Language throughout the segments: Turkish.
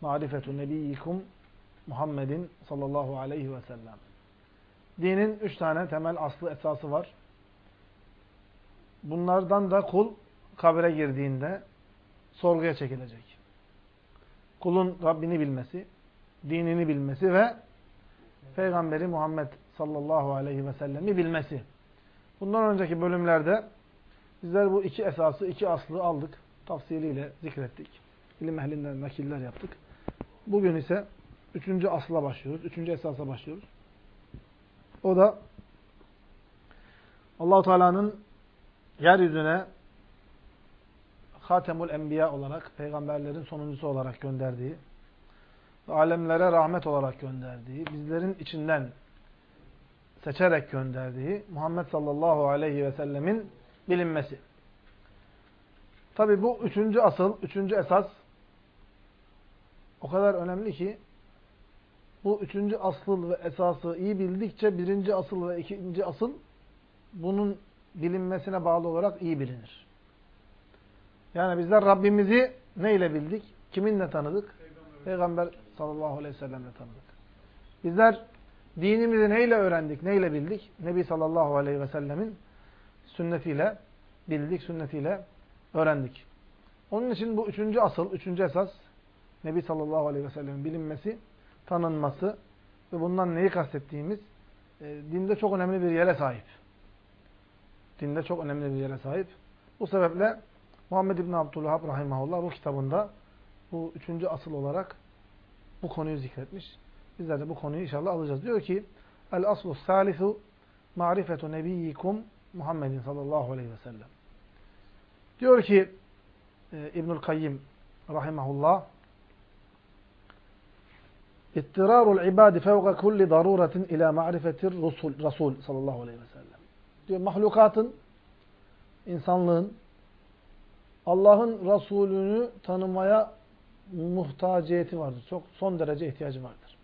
marifetu nebiyyikum Muhammedin sallallahu aleyhi ve sellem. Dinin üç tane temel aslı esası var. Bunlardan da kul kabre girdiğinde sorguya çekilecek. Kulun Rabbini bilmesi, dinini bilmesi ve Peygamberi Muhammed sallallahu aleyhi ve sellemi bilmesi. Bundan önceki bölümlerde bizler bu iki esası, iki aslı aldık. Tafsiliyle zikrettik. İlim ehlinden nakiller yaptık. Bugün ise üçüncü asla başlıyoruz. Üçüncü esasa başlıyoruz. O da Allahu Teala'nın yeryüzüne Hatemul Enbiya olarak, peygamberlerin sonuncusu olarak gönderdiği ve alemlere rahmet olarak gönderdiği, bizlerin içinden seçerek gönderdiği Muhammed sallallahu aleyhi ve sellemin bilinmesi. Tabi bu üçüncü asıl, üçüncü esas o kadar önemli ki bu üçüncü asıl ve esası iyi bildikçe birinci asıl ve ikinci asıl bunun bilinmesine bağlı olarak iyi bilinir. Yani bizler Rabbimizi neyle bildik? Kiminle tanıdık? Peygamber, Peygamber sallallahu aleyhi ve sellemle tanıdık. Bizler dinimizi neyle öğrendik, neyle bildik? Nebi sallallahu aleyhi ve sellemin sünnetiyle bildik, sünnetiyle öğrendik. Onun için bu üçüncü asıl, üçüncü esas Nebi sallallahu aleyhi ve sellemin bilinmesi, tanınması ve bundan neyi kastettiğimiz e, dinde çok önemli bir yere sahip. Dinde çok önemli bir yere sahip. Bu sebeple Muhammed İbni Abdülhab Rahimahullah bu kitabında bu üçüncü asıl olarak bu konuyu zikretmiş. Bizler de bu konuyu inşallah alacağız. Diyor ki El aslu salisu marifetu nebiyyikum Muhammedin sallallahu aleyhi ve sellem. Diyor ki e, İbnül Kayyim rahimahullah İttirarul ibadi fevka kulli daruratin ila ma'rifetir Resul, Resul sallallahu aleyhi ve sellem. Diyor mahlukatın, insanlığın Allah'ın Resulünü tanımaya muhtaciyeti vardır. Çok son derece ihtiyacı vardır.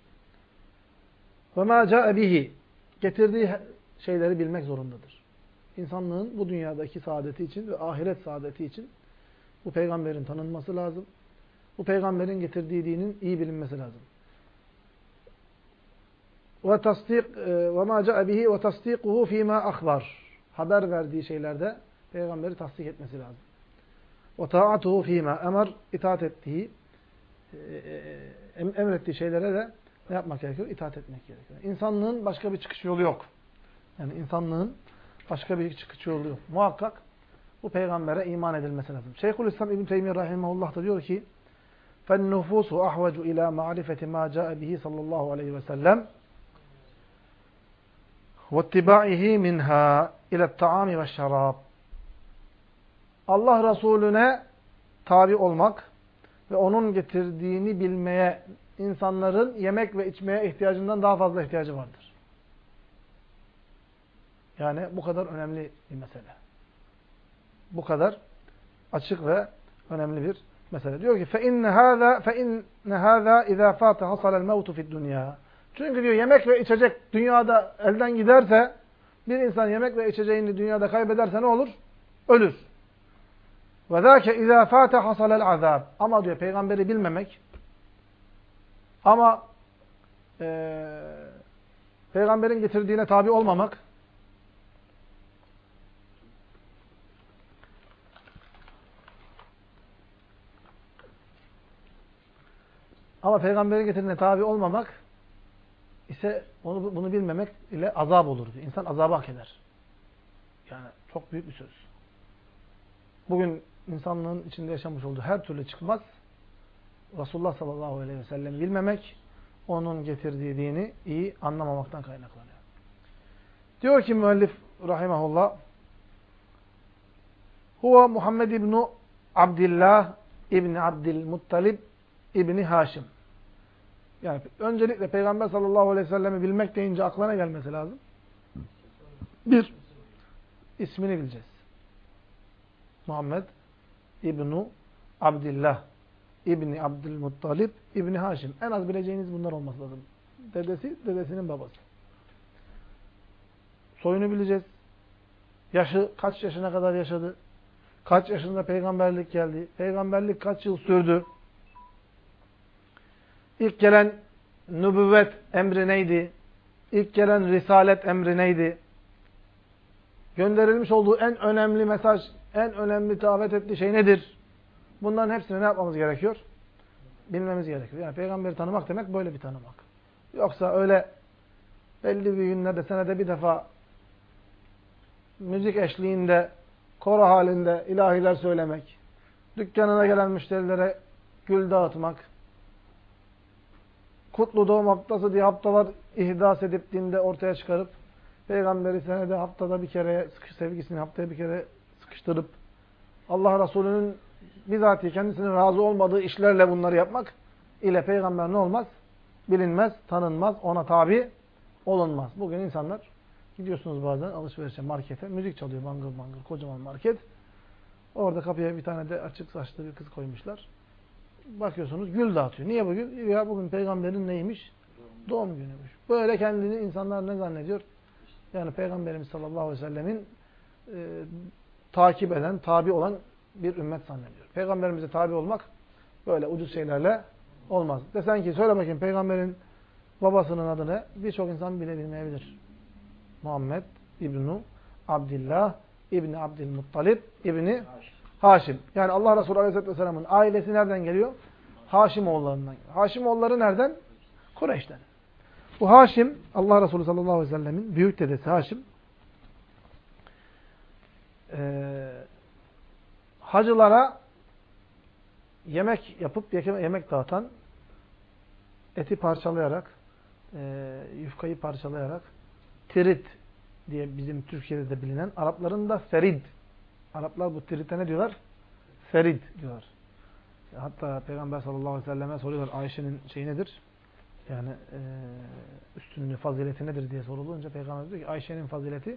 Ve ma ca'e bihi getirdiği şeyleri bilmek zorundadır. İnsanlığın bu dünyadaki saadeti için ve ahiret saadeti için bu peygamberin tanınması lazım. Bu peygamberin getirdiği dinin iyi bilinmesi lazım. Ve tasdik ve ma ca'e bihi ve tasdikuhu fîmâ akhbar. Haber verdiği şeylerde peygamberi tasdik etmesi lazım. Ve ta'atuhu fîmâ emr itaat ettiği e, e, emrettiği şeylere de ne yapmak gerekiyor? İtaat etmek gerekiyor. İnsanlığın başka bir çıkış yolu yok. Yani insanlığın başka bir çıkış yolu yok. Muhakkak bu peygambere iman edilmesi lazım. Şeyhülislam İbn Teymiyye rahimehullah da diyor ki: "Fen-nufusu ahvacu ila ma'rifeti ma caa bihi sallallahu aleyhi ve sellem وَاتِّبَاعِهِ مِنْهَا اِلَى الطَّعَامِ وَالشَّرَابِ Allah Resulüne tabi olmak ve onun getirdiğini bilmeye insanların yemek ve içmeye ihtiyacından daha fazla ihtiyacı vardır. Yani bu kadar önemli bir mesele. Bu kadar açık ve önemli bir mesele. Diyor ki فَاِنَّ هَذَا فَاِنَّ هَذَا اِذَا فَاتَ حَصَلَ الْمَوْتُ فِي الدُّنْيَا Çünkü diyor yemek ve içecek dünyada elden giderse bir insan yemek ve içeceğini dünyada kaybederse ne olur? Ölür. وَذَاكَ اِذَا فَاتَ حَصَلَ الْعَذَابِ Ama diyor peygamberi bilmemek ama e, peygamberin getirdiğine tabi olmamak ama peygamberin getirdiğine tabi olmamak ise onu bunu bilmemek ile azap olur diyor. İnsan azabı hak eder. Yani çok büyük bir söz. Bugün insanlığın içinde yaşamış olduğu her türlü çıkmaz Resulullah sallallahu aleyhi ve sellem bilmemek, onun getirdiği dini iyi anlamamaktan kaynaklanıyor. Diyor ki müellif rahimahullah Huve Muhammed İbni Abdillah İbni Abdülmuttalib İbni Haşim. Yani öncelikle Peygamber sallallahu aleyhi ve sellemi bilmek deyince aklına gelmesi lazım. Bir, ismini bileceğiz. Muhammed İbnu Abdillah İbni Abdülmuttalib İbni Haşim. En az bileceğiniz bunlar olması lazım. Dedesi, dedesinin babası. Soyunu bileceğiz. Yaşı, kaç yaşına kadar yaşadı? Kaç yaşında peygamberlik geldi? Peygamberlik kaç yıl sürdü? İlk gelen nübüvvet emri neydi? İlk gelen risalet emri neydi? Gönderilmiş olduğu en önemli mesaj, en önemli davet ettiği şey nedir? Bunların hepsini ne yapmamız gerekiyor? Bilmemiz gerekiyor. Yani peygamberi tanımak demek böyle bir tanımak. Yoksa öyle belli bir günlerde, senede bir defa müzik eşliğinde, koro halinde ilahiler söylemek, dükkanına gelen müşterilere gül dağıtmak, kutlu doğum haftası diye haftalar ihdas edip dinde ortaya çıkarıp, peygamberi senede haftada bir kere sevgisini haftaya bir kere sıkıştırıp, Allah Resulü'nün bizatihi kendisinin razı olmadığı işlerle bunları yapmak ile peygamber ne olmaz? Bilinmez, tanınmaz, ona tabi olunmaz. Bugün insanlar gidiyorsunuz bazen alışverişe, markete, müzik çalıyor bangır bangır, kocaman market. Orada kapıya bir tane de açık saçlı bir kız koymuşlar. Bakıyorsunuz gül dağıtıyor. Niye bu gül? Ya bugün peygamberin neymiş? Doğum günüymüş. Böyle kendini insanlar ne zannediyor? Yani Peygamberimiz sallallahu aleyhi ve sellemin e, takip eden, tabi olan bir ümmet zannediyor. Peygamberimize tabi olmak böyle ucuz şeylerle olmaz. Desen ki söyle bakayım peygamberin babasının adı ne? Birçok insan bile bilmeyebilir. Muhammed İbnu Abdillah İbni Abdülmuttalib İbni Haşim. Yani Allah Resulü Aleyhisselatü Vesselam'ın ailesi nereden geliyor? Haşim oğullarından geliyor. Haşim oğulları nereden? Kureyş'ten. Bu Haşim, Allah Resulü sallallahu aleyhi ve sellemin büyük dedesi Haşim, ee, hacılara yemek yapıp yemek dağıtan, eti parçalayarak, e, yufkayı parçalayarak, tirit diye bizim Türkiye'de de bilinen, Arapların da ferid. Araplar bu tirite ne diyorlar? Ferid diyorlar. Hatta Peygamber sallallahu aleyhi ve selleme soruyorlar Ayşe'nin şeyi nedir? Yani e, üstünlüğü, fazileti nedir diye sorulunca Peygamber diyor ki Ayşe'nin fazileti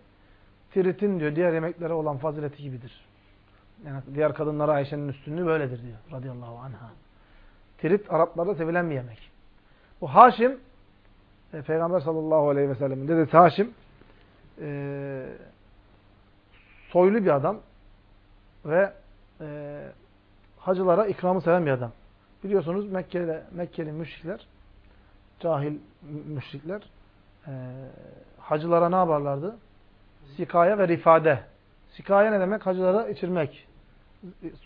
tiritin diyor diğer yemeklere olan fazileti gibidir. Yani diğer kadınlara Ayşe'nin üstünlüğü böyledir diyor radıyallahu anha. Tirit Araplarda sevilen bir yemek. Bu Haşim e, Peygamber sallallahu aleyhi ve sellem'in dedesi Haşim e, soylu bir adam ve e, hacılara ikramı seven bir adam. Biliyorsunuz Mekke'de Mekkeli müşrikler cahil müşrikler e, hacılara ne yaparlardı? Sikaya ve rifade. Sikaya ne demek? Hacılara içirmek.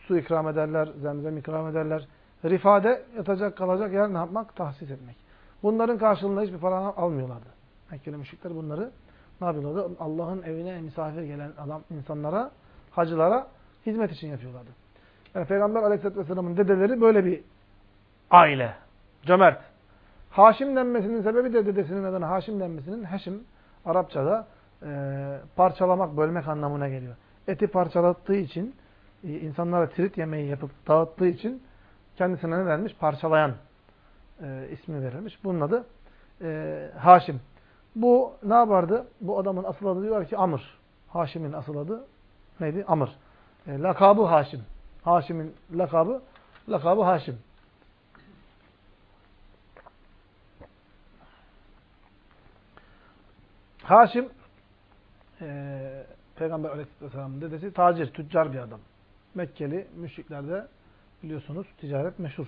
Su ikram ederler, zemzem ikram ederler. Rifade yatacak kalacak yer ne yapmak? Tahsis etmek. Bunların karşılığında hiçbir para almıyorlardı. Mekkeli müşrikler bunları ne yapıyorlardı? Allah'ın evine misafir gelen adam insanlara, hacılara hizmet için yapıyorlardı. Yani Peygamber Aleyhisselatü vesselamın dedeleri böyle bir aile. Cömert. Haşim denmesinin sebebi de dedesinin adına Haşim denmesinin Heşim Arapçada e, parçalamak, bölmek anlamına geliyor. Eti parçalattığı için, e, insanlara trit yemeği yapıp dağıttığı için kendisine ne denmiş? Parçalayan e, ismi verilmiş. Bunun adı e, Haşim. Bu ne yapardı? Bu adamın asıl adı diyor ki Amr. Haşim'in asıl adı neydi? Amr. E, lakabı Haşim. Haşim'in lakabı lakabı Haşim. Haşim e, Peygamber Aleyhisselam'ın dedesi tacir, tüccar bir adam. Mekkeli müşriklerde biliyorsunuz ticaret meşhur.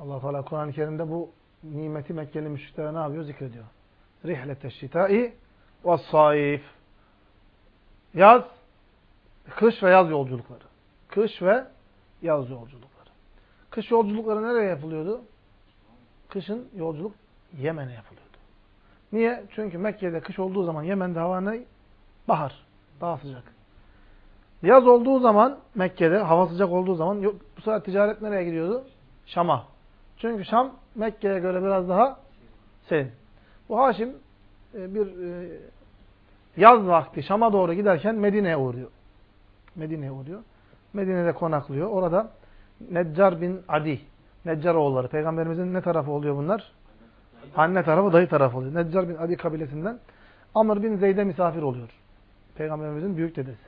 Allah Teala Kur'an-ı Kerim'de bu nimeti Mekkeli müşriklere ne yapıyor? Zikrediyor. Rihlete şitai ve saif. Yaz, kış ve yaz yolculukları. Kış ve yaz yolculukları. Kış yolculukları nereye yapılıyordu? Kışın yolculuk Yemen'e yapılıyordu. Niye? Çünkü Mekke'de kış olduğu zaman Yemen'de hava ne? Bahar. Daha sıcak. Yaz olduğu zaman Mekke'de hava sıcak olduğu zaman bu sefer ticaret nereye gidiyordu? Şam'a. Çünkü Şam Mekke'ye göre biraz daha serin. Bu Haşim e, bir e, yaz vakti Şam'a doğru giderken Medine'ye uğruyor. Medine'ye uğruyor. Medine'de konaklıyor. Orada Neccar bin Adi, Neccar oğulları. Peygamberimizin ne tarafı oluyor bunlar? Anne tarafı, dayı tarafı oluyor. Neccar bin Adi kabilesinden Amr bin Zeyd'e misafir oluyor. Peygamberimizin büyük dedesi.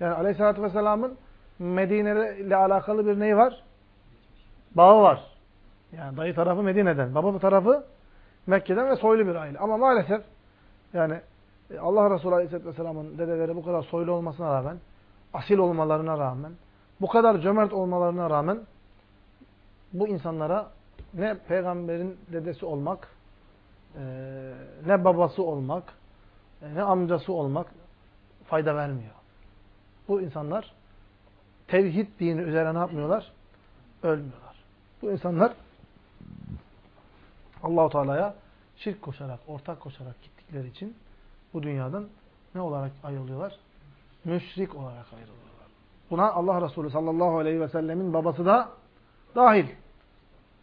Yani Aleyhisselatü Vesselam'ın Medine ile alakalı bir neyi var? Bağı var. Yani dayı tarafı Medine'den. Baba tarafı Mekke'den ve soylu bir aile. Ama maalesef yani Allah Resulü Aleyhisselatü Vesselam'ın dedeleri bu kadar soylu olmasına rağmen, asil olmalarına rağmen, bu kadar cömert olmalarına rağmen bu insanlara ne peygamberin dedesi olmak, e, ne babası olmak, e, ne amcası olmak fayda vermiyor. Bu insanlar tevhid dini üzerine ne yapmıyorlar? Ölmüyorlar. Bu insanlar Allahu Teala'ya şirk koşarak, ortak koşarak gittikleri için bu dünyadan ne olarak ayrılıyorlar? Müşrik olarak ayrılıyorlar. Buna Allah Resulü sallallahu aleyhi ve sellemin babası da dahil.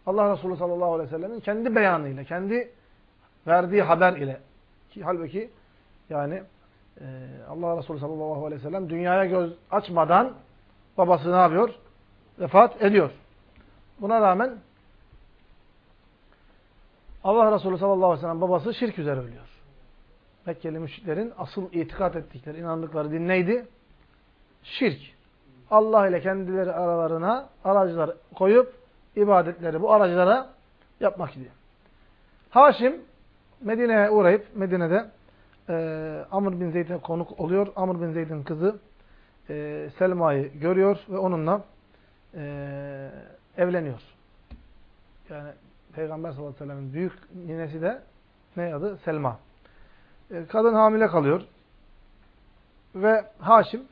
Allah Resulü sallallahu aleyhi ve sellemin kendi beyanıyla, kendi verdiği haber ile. Ki, halbuki yani e, Allah Resulü sallallahu aleyhi ve sellem dünyaya göz açmadan babası ne yapıyor? Vefat ediyor. Buna rağmen Allah Resulü sallallahu aleyhi ve sellem babası şirk üzere ölüyor. Mekkeli müşriklerin asıl itikat ettikleri, inandıkları din neydi? Şirk. Allah ile kendileri aralarına aracılar koyup ibadetleri bu aracılara yapmak idi. Haşim Medine'ye uğrayıp Medine'de e, Amr bin Zeyd'e konuk oluyor. Amr bin Zeyd'in kızı e, Selma'yı görüyor ve onunla e, evleniyor. Yani Peygamber sallallahu aleyhi ve sellem'in büyük ninesi de ne adı? Selma. E, kadın hamile kalıyor. Ve Haşim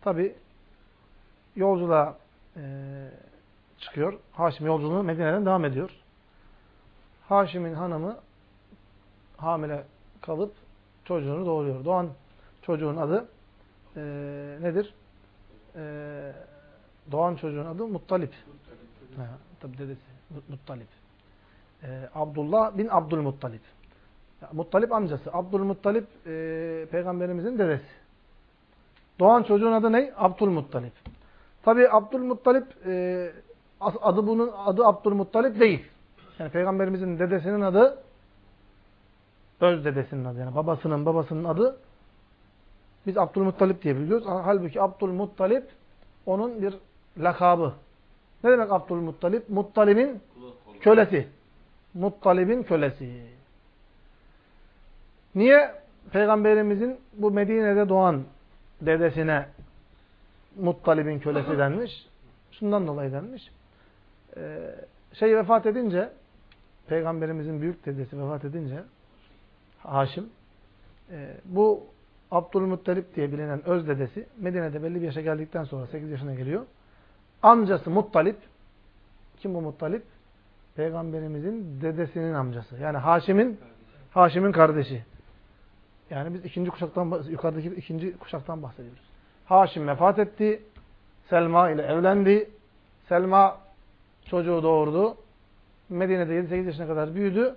tabi yolculuğa e, çıkıyor. Haşim yolculuğunu Medine'den devam ediyor. Haşim'in hanımı hamile kalıp çocuğunu doğuruyor. Doğan çocuğun adı e, nedir? E, doğan çocuğun adı Muttalip. Ha, tabi dedesi Muttalip. E, Abdullah bin Abdülmuttalip. Muttalip amcası. Abdülmuttalip e, peygamberimizin dedesi. Doğan çocuğun adı ne? Abdülmuttalip. Tabi Abdülmuttalip e, adı bunun adı Abdülmuttalip değil. Yani peygamberimizin dedesinin adı öz dedesinin adı. Yani babasının babasının adı biz Abdülmuttalip diye biliyoruz. Halbuki Abdülmuttalip onun bir lakabı. Ne demek Abdülmuttalip? Muttalib'in kölesi. Muttalib'in kölesi. Niye Peygamberimizin bu Medine'de doğan dedesine Muttalib'in kölesi denmiş? Şundan dolayı denmiş. Ee, şey vefat edince, Peygamberimizin büyük dedesi vefat edince, Haşim, e, bu Abdülmuttalip diye bilinen öz dedesi, Medine'de belli bir yaşa geldikten sonra 8 yaşına geliyor. Amcası Muttalip, kim bu Muttalip? Peygamberimizin dedesinin amcası. Yani Haşim'in Haşim'in kardeşi. Yani biz ikinci kuşaktan yukarıdaki ikinci kuşaktan bahsediyoruz. Haşim vefat etti. Selma ile evlendi. Selma çocuğu doğurdu. Medine'de 7-8 yaşına kadar büyüdü.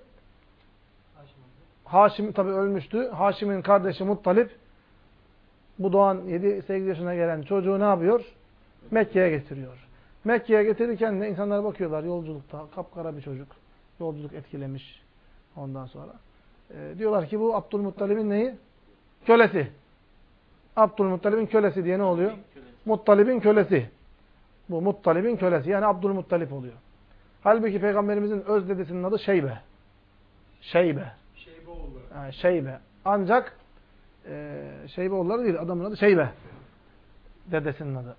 Haşim tabi ölmüştü. Haşim'in kardeşi Muttalip bu doğan 7-8 yaşına gelen çocuğu ne yapıyor? Mekke'ye getiriyor. Mekke'ye getirirken de insanlar bakıyorlar yolculukta. Kapkara bir çocuk. Yolculuk etkilemiş ondan sonra. E, diyorlar ki bu Abdülmuttalib'in neyi? Kölesi. Abdülmuttalib'in kölesi diye ne oluyor? Muttalib'in kölesi. Bu Muttalib'in kölesi. Yani Abdülmuttalip oluyor. Halbuki Peygamberimizin öz dedesinin adı Şeybe. Şeybe. Şeybeoğulları. Yani Şeybe. Ancak e, Şeybeoğulları değil. Adamın adı Şeybe. Dedesinin adı.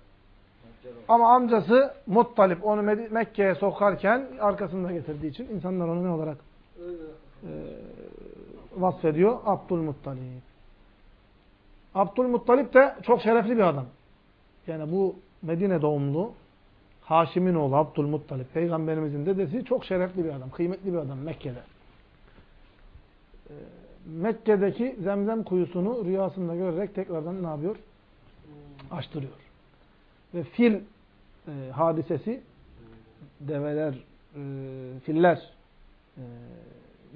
Ama amcası Muttalip onu Mekke'ye sokarken arkasında getirdiği için insanlar onu ne olarak e, vasfediyor? Abdülmuttalip. Abdülmuttalip de çok şerefli bir adam. Yani bu Medine doğumlu Haşim'in oğlu Abdülmuttalip, Peygamberimizin dedesi çok şerefli bir adam, kıymetli bir adam Mekke'de. Ee, Mekke'deki zemzem kuyusunu rüyasında görerek tekrardan ne yapıyor? Açtırıyor. Ve fil e, hadisesi, develer, e, filler e,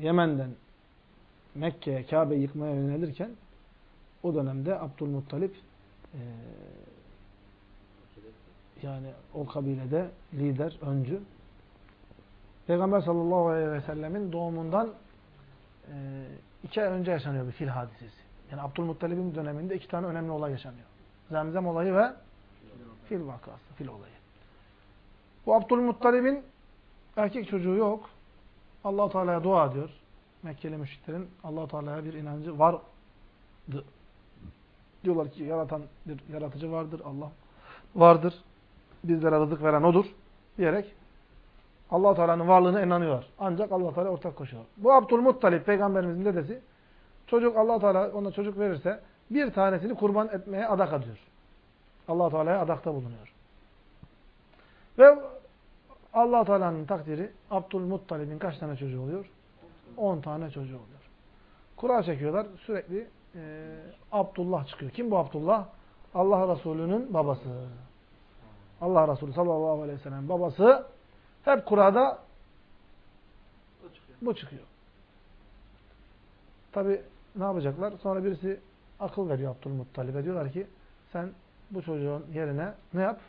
Yemen'den Mekke'ye, Kabe yıkmaya yönelirken o dönemde Abdülmuttalip e, yani o kabilede lider, öncü. Peygamber sallallahu aleyhi ve sellemin doğumundan e, iki ay önce yaşanıyor bir fil hadisesi. Yani Abdülmuttalib'in döneminde iki tane önemli olay yaşanıyor. Zemzem olayı ve fil vakası, fil olayı. Bu Abdülmuttalib'in erkek çocuğu yok. allah Teala'ya dua ediyor. Mekkeli müşriklerin allah Teala'ya bir inancı vardı. Diyorlar ki yaratan bir yaratıcı vardır, Allah vardır bizlere rızık veren odur diyerek allah Teala'nın varlığına inanıyor. Ancak allah Teala ortak koşuyor. Bu Abdülmuttalip peygamberimizin dedesi. Çocuk allah Teala ona çocuk verirse bir tanesini kurban etmeye adak adıyor. allah Teala'ya adakta bulunuyor. Ve allah Teala'nın takdiri Abdülmuttalib'in kaç tane çocuğu oluyor? 10 tane çocuğu oluyor. Kura çekiyorlar. Sürekli e, Abdullah çıkıyor. Kim bu Abdullah? Allah Resulü'nün babası. Allah Resulü sallallahu aleyhi ve sellem babası hep kurada bu çıkıyor. Tabi ne yapacaklar? Sonra birisi akıl veriyor Abdülmuttalib'e. Diyorlar ki sen bu çocuğun yerine ne yap?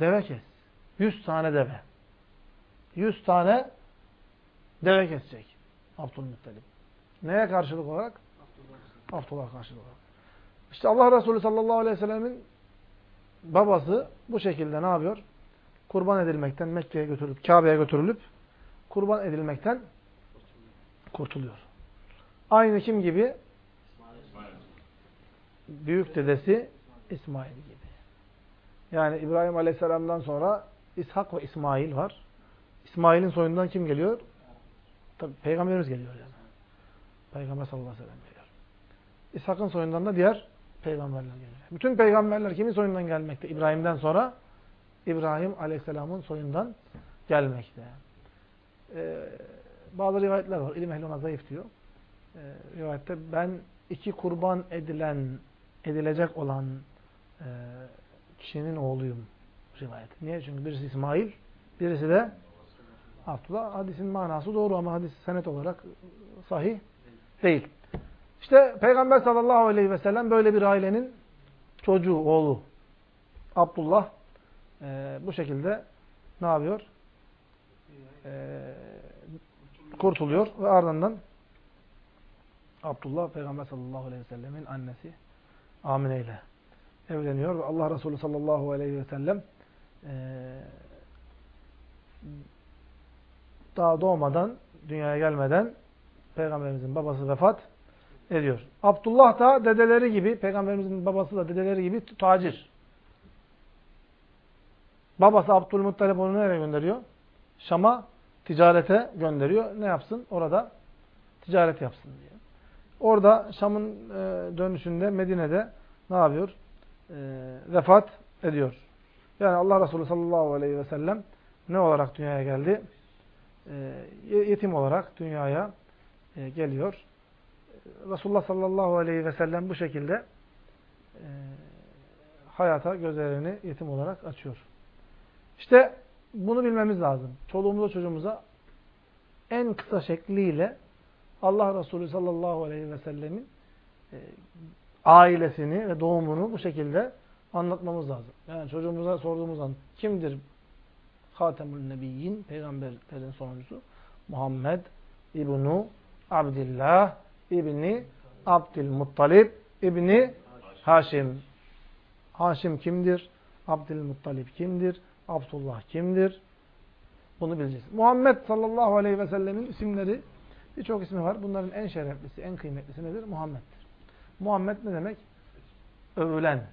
Deve kes. Yüz tane deve. Yüz tane deve kesecek Abdülmuttalib. Neye karşılık olarak? Abdullah karşılık olarak. İşte Allah Resulü sallallahu aleyhi ve sellemin babası bu şekilde ne yapıyor? Kurban edilmekten Mekke'ye götürülüp, Kabe'ye götürülüp kurban edilmekten kurtuluyor. Aynı kim gibi? Büyük dedesi İsmail gibi. Yani İbrahim Aleyhisselam'dan sonra İshak ve İsmail var. İsmail'in soyundan kim geliyor? Tabi Peygamberimiz geliyor yani. Peygamber sallallahu aleyhi ve sellem geliyor. İshak'ın soyundan da diğer peygamberler geliyor. Bütün peygamberler kimin soyundan gelmekte? İbrahim'den sonra İbrahim aleyhisselamın soyundan gelmekte. Ee, bazı rivayetler var. İlim ehli ona zayıf diyor. Ee, rivayette ben iki kurban edilen, edilecek olan e, kişinin oğluyum. Rivayet. Niye? Çünkü birisi İsmail, birisi de Abdullah. Hadisin manası doğru ama hadis senet olarak sahih değil. İşte Peygamber sallallahu aleyhi ve sellem böyle bir ailenin çocuğu, oğlu. Abdullah e, bu şekilde ne yapıyor? E, kurtuluyor ve ardından Abdullah Peygamber sallallahu aleyhi ve sellemin annesi Amine ile evleniyor ve Allah Resulü sallallahu aleyhi ve sellem e, daha doğmadan, dünyaya gelmeden Peygamberimizin babası vefat ediyor. Abdullah da dedeleri gibi, Peygamberimizin babası da dedeleri gibi tacir. Babası Abdülmuttalip onu nereye gönderiyor? Şam'a ticarete gönderiyor. Ne yapsın? Orada ticaret yapsın diye. Orada Şam'ın e, dönüşünde Medine'de ne yapıyor? E, vefat ediyor. Yani Allah Resulü sallallahu aleyhi ve sellem ne olarak dünyaya geldi? E, yetim olarak dünyaya e, geliyor. Resulullah sallallahu aleyhi ve sellem bu şekilde e, hayata gözlerini yetim olarak açıyor. İşte bunu bilmemiz lazım. Çoluğumuza çocuğumuza en kısa şekliyle Allah Resulü sallallahu aleyhi ve sellemin e, ailesini ve doğumunu bu şekilde anlatmamız lazım. Yani çocuğumuza sorduğumuz an kimdir Hatemül Nebiyyin, peygamberlerin sonuncusu? Muhammed İbnu Abdillah İbni Abdülmuttalib İbni Haşim. Haşim kimdir? Abdülmuttalib kimdir? Abdullah kimdir? Bunu bileceğiz. Muhammed sallallahu aleyhi ve sellemin isimleri birçok ismi var. Bunların en şereflisi, en kıymetlisi nedir? Muhammed'dir. Muhammed ne demek? Övülen.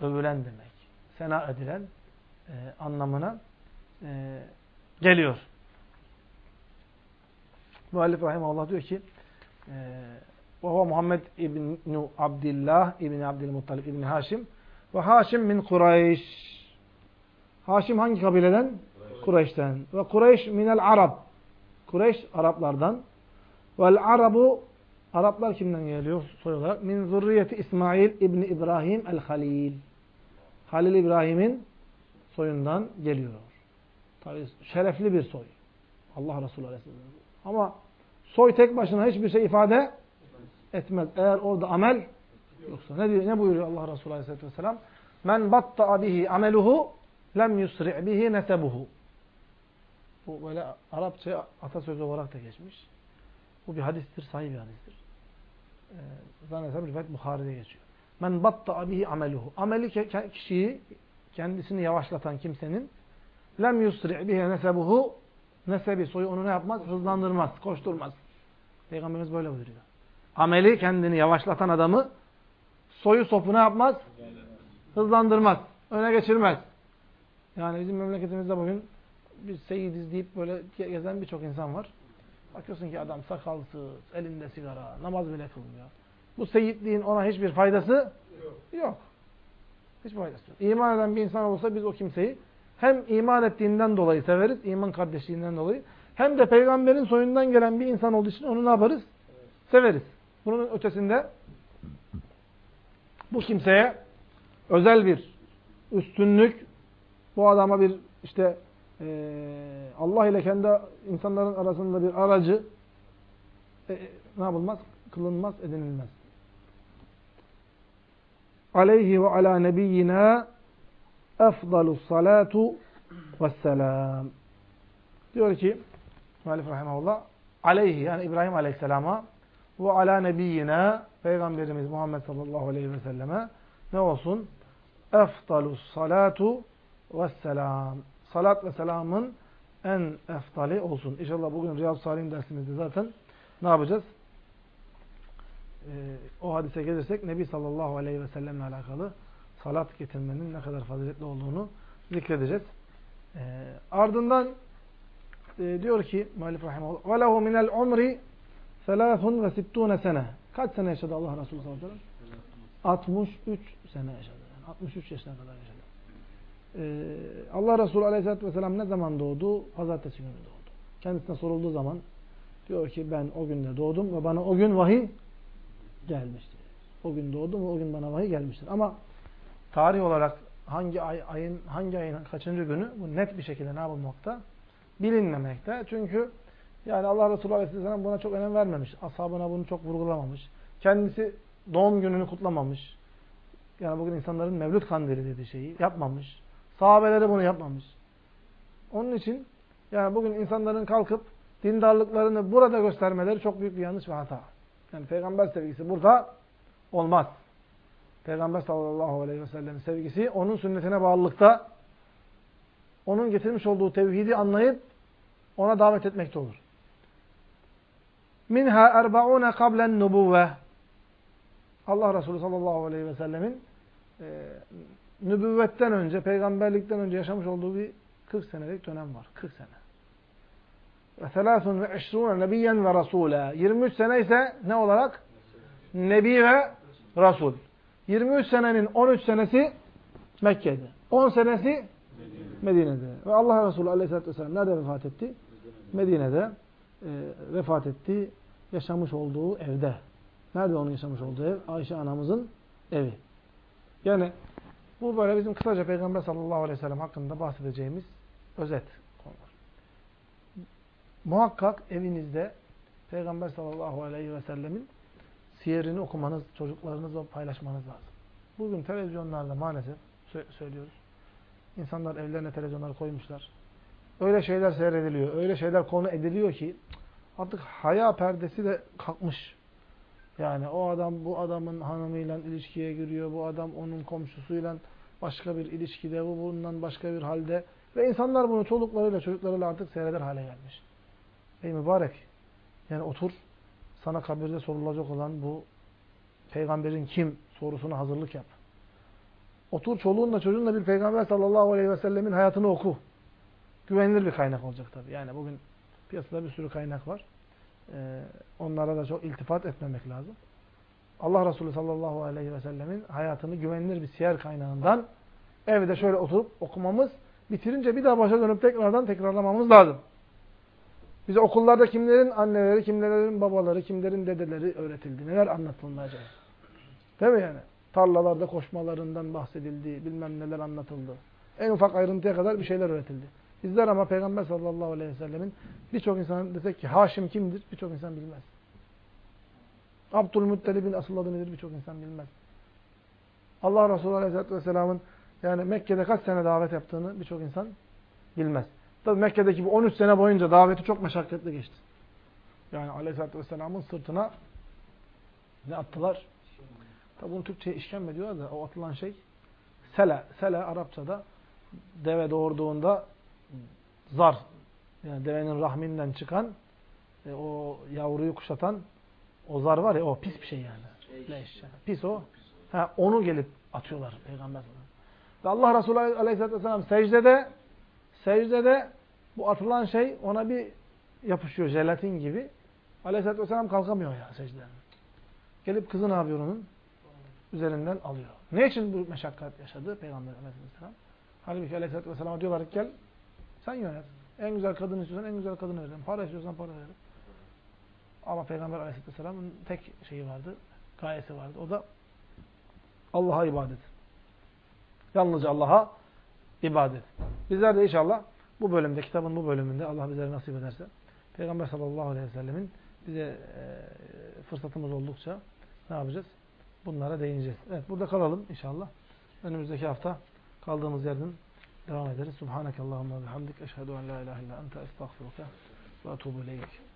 Övülen demek. Sena edilen e, anlamına e, geliyor. Muallif Rahimahullah diyor ki ve huve Muhammed İbni Abdillah İbni Abdülmuttalib İbni Haşim ve Haşim min Kureyş Haşim hangi kabileden? Kureyş'ten. Ve Kureyş minel Arab. Kureyş Araplardan. Vel Arabu Araplar kimden geliyor soy olarak? Min zurriyeti İsmail İbni İbrahim el-Halil. Halil İbrahim'in soyundan geliyor. Tabi şerefli bir soy. Allah Resulü Aleyhisselam. Ama soy tek başına hiçbir şey ifade etmez. Eğer orada amel yoksa. Ne, diyor, ne buyuruyor Allah Resulü Aleyhisselatü Vesselam? Men batta'a bihi ameluhu lem yusri' bihi nesebuhu. Bu böyle Arapça atasözü olarak da geçmiş. Bu bir hadistir, sahih bir hadistir. Ee, zannedersem rivayet Bukhari'de geçiyor. Men batta'a bihi ameluhu. Ameli kişiyi, kendisini yavaşlatan kimsenin lem yusri' bihi nesebuhu nesebi, soyu onu ne yapmaz? Hızlandırmaz, koşturmaz. Peygamberimiz böyle buyuruyor. Ameli kendini yavaşlatan adamı soyu sopu ne yapmaz? Hızlandırmaz. Öne geçirmez. Yani bizim memleketimizde bugün biz seyidiz deyip böyle gezen birçok insan var. Bakıyorsun ki adam sakalsız, elinde sigara, namaz bile kılmıyor. Bu seyitliğin ona hiçbir faydası yok. yok. Hiç faydası yok. İman eden bir insan olsa biz o kimseyi hem iman ettiğinden dolayı severiz, iman kardeşliğinden dolayı, hem de peygamberin soyundan gelen bir insan olduğu için onu ne yaparız? Severiz. Bunun ötesinde bu kimseye özel bir üstünlük, bu adama bir işte e, Allah ile kendi insanların arasında bir aracı e, ne yapılmaz? Kılınmaz, edinilmez. Aleyhi ve ala nebiyyina efdalus salatu vesselam. Diyor ki Muhalif Rahimahullah aleyhi yani İbrahim Aleyhisselam'a ve ala nebiyyina Peygamberimiz Muhammed sallallahu aleyhi ve selleme ne olsun? Efdalus salatu vesselam. Salat ve selamın en eftali olsun. İnşallah bugün Riyad Salim dersimizde zaten ne yapacağız? Ee, o hadise gelirsek Nebi sallallahu aleyhi ve sellemle alakalı salat getirmenin ne kadar faziletli olduğunu zikredeceğiz. Ee, ardından e, diyor ki Muhalif Rahimahullah وَلَهُ مِنَ الْعُمْرِ ثَلَاثٌ وَسِتُّونَ sene. Kaç sene yaşadı Allah Resulü sallallahu aleyhi ve sellem? 63 sene yaşadı. Yani 63 yaşına kadar yaşadı. Ee, Allah Resulü aleyhissalatü vesselam ne zaman doğdu? Pazartesi günü doğdu. Kendisine sorulduğu zaman diyor ki ben o günde doğdum ve bana o gün vahiy gelmiştir. O gün doğdum ve o gün bana vahiy gelmiştir. Ama tarih olarak hangi ay, ayın hangi ayın kaçıncı günü bu net bir şekilde ne yapılmakta? Bilinmemekte. Çünkü yani Allah Resulü Aleyhisselam buna çok önem vermemiş. Ashabına bunu çok vurgulamamış. Kendisi doğum gününü kutlamamış. Yani bugün insanların Mevlüt Kandili dediği şeyi yapmamış. Sahabeleri bunu yapmamış. Onun için yani bugün insanların kalkıp dindarlıklarını burada göstermeleri çok büyük bir yanlış ve hata. Yani peygamber sevgisi burada olmaz. Peygamber sallallahu aleyhi ve sellem sevgisi onun sünnetine bağlılıkta onun getirmiş olduğu tevhidi anlayıp ona davet etmekte olur. Minha erbaune kablen nubuvve Allah Resulü sallallahu aleyhi ve sellemin e, nübüvvetten önce, peygamberlikten önce yaşamış olduğu bir 40 senelik dönem var. 40 sene. Ve selâsun ve eşrûne nebiyyen ve rasûlâ. 23 sene ise ne olarak? Nebi ve Rasul. 23 senenin 13 senesi Mekke'de. 10 senesi Medine'de. Ve Allah Resulü aleyhissalatü vesselam nerede vefat etti? Medine'de e, vefat etti. Yaşamış olduğu evde. Nerede onun yaşamış olduğu ev? Ayşe anamızın evi. Yani bu böyle bizim kısaca Peygamber sallallahu aleyhi ve sellem hakkında bahsedeceğimiz özet. Muhakkak evinizde Peygamber sallallahu aleyhi ve sellemin siyerini okumanız, çocuklarınızla paylaşmanız lazım. Bugün televizyonlarda maalesef söylüyoruz. İnsanlar evlerine televizyonlar koymuşlar. Öyle şeyler seyrediliyor, öyle şeyler konu ediliyor ki artık haya perdesi de kalkmış. Yani o adam bu adamın hanımıyla ilişkiye giriyor, bu adam onun komşusuyla başka bir ilişkide, bu bundan başka bir halde. Ve insanlar bunu çoluklarıyla, çocuklarıyla artık seyreder hale gelmiş. Ey mübarek, yani otur, sana kabirde sorulacak olan bu peygamberin kim sorusuna hazırlık yap. Otur çoluğunla çocuğunla bir peygamber sallallahu aleyhi ve sellemin hayatını oku. Güvenilir bir kaynak olacak tabi. Yani bugün piyasada bir sürü kaynak var. Ee, onlara da çok iltifat etmemek lazım. Allah Resulü sallallahu aleyhi ve sellemin hayatını güvenilir bir siyer kaynağından evde şöyle oturup okumamız, bitirince bir daha başa dönüp tekrardan tekrarlamamız lazım. Bize okullarda kimlerin anneleri, kimlerin babaları, kimlerin dedeleri öğretildi. Neler anlatılacak. Değil mi yani? Tarlalarda koşmalarından bahsedildi, bilmem neler anlatıldı. En ufak ayrıntıya kadar bir şeyler öğretildi. Bizler ama Peygamber sallallahu aleyhi ve sellemin birçok insan desek ki Haşim kimdir? Birçok insan bilmez. Abdülmuttalib'in asıl adı nedir? Birçok insan bilmez. Allah Resulü aleyhisselatü vesselamın yani Mekke'de kaç sene davet yaptığını birçok insan bilmez. Tabi Mekke'deki bu 13 sene boyunca daveti çok meşakkatli geçti. Yani Aleyhisselatü Vesselam'ın sırtına ne attılar? Tabi bunu Türkçe'ye işkembe diyorlar da o atılan şey sele. Sele Arapçada deve doğurduğunda zar yani devenin rahminden çıkan e, o yavruyu kuşatan o zar var ya o pis bir şey yani. Leş. Pis o. Ha, onu gelip atıyorlar Peygamber Ve Allah Resulü Aleyhisselatü Vesselam secdede secdede Bu atılan şey ona bir yapışıyor jelatin gibi. Aleyhisselatü Vesselam kalkamıyor ya secden. Gelip kızı ne yapıyor onun? Üzerinden alıyor. Ne için bu meşakkat yaşadı Peygamber Aleyhisselam? Halbuki Aleyhisselatü Vesselam'a diyorlar gel sen yönet. En güzel kadını istiyorsan en güzel kadını veririm. Para istiyorsan para veririm. Ama Peygamber Aleyhisselatü Vesselam'ın tek şeyi vardı. Gayesi vardı. O da Allah'a ibadet. Yalnızca Allah'a ibadet. Bizler de inşallah bu bölümde, kitabın bu bölümünde Allah bizlere nasip ederse Peygamber sallallahu aleyhi ve sellemin bize e, fırsatımız oldukça ne yapacağız? Bunlara değineceğiz. Evet burada kalalım inşallah. Önümüzdeki hafta kaldığımız yerden devam ederiz. Subhanakallahumma ve bihamdik. Eşhedü en la ilahe illa ente estağfiruka ve etubu ileyk.